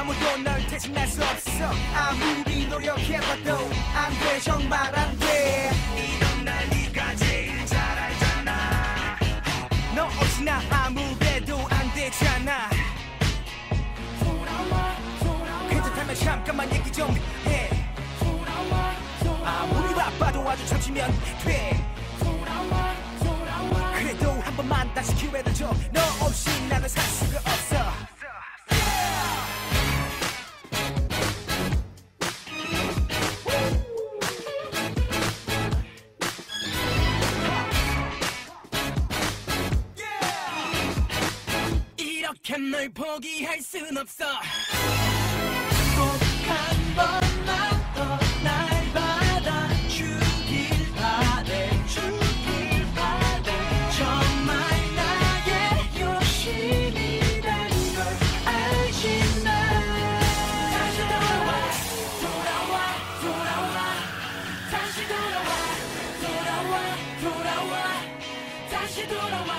아무도 널 대신할 수 없어. 아무리 노력해봐도 안돼. 정말 안돼 나? 아무래도 안 되잖아. 괜찮다면 잠깐만 얘기 좀 해. 아무리 바빠도 아주 잠시면 돼. 그래도 한 번만 다시 기회를 줘. 너 없이 나는 살 수가 없어 이렇게 널 포기할 순 없어. 꼭 한 번만 더 날 받아주길 바래 주길 바래 정말 나의 욕심이란 걸 알지 나 다시 돌아와 돌아와 돌아와 다시 돌아와 돌아와 돌아와 다시 돌아와